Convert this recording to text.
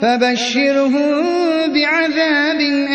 فَبَشِّرْهُم بِعَذَابٍ أَلِيمٍ